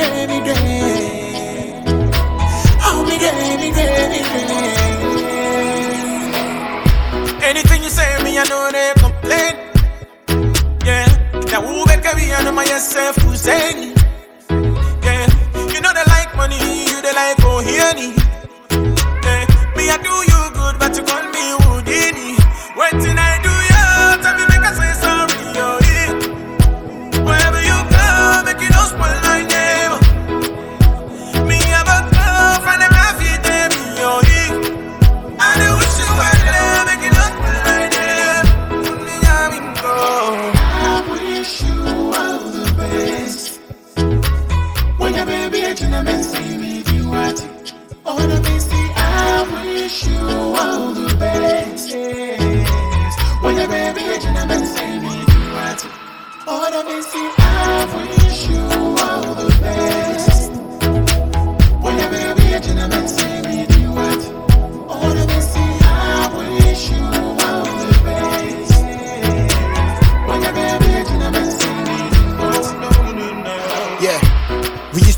day, me day. Oh, me day, me day, me day. Anything you say, me, I know they complain. Yeah, now who make me, I know myself who saying. Yeah, you know they like money, you they like oh, hear. Yeah, me, I do you. Never see me best. I wish you all the best.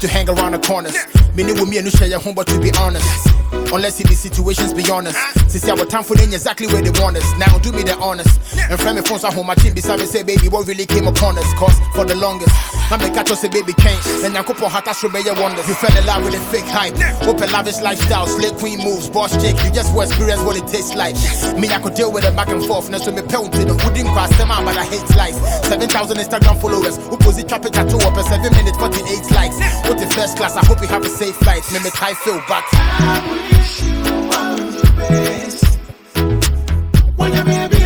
To hang around the corners. Many with me and your home, but to be honest, unless in the situations be honest. Since our time for them exactly where they want us. Now do me the honest. And friend me phones at home, my team beside me say, baby, what really came upon us? Cause for the longest, I make catch us say, baby, can't. And I couple hot ass your wonders. You fell in love with a fake hype. Open lavish lifestyle, slick queen moves, boss chick. You just will experience what it tastes like. Me, I could deal with it back and forth. Next to me, pelted. Who didn't cross them out, but I hate life. 7,000 Instagram followers. Who pose trap it, tattoo up in 7 minutes, 48 likes. What the first class, I hope you have a safe flight. Me, me, I feel back place. When your baby